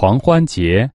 狂欢节。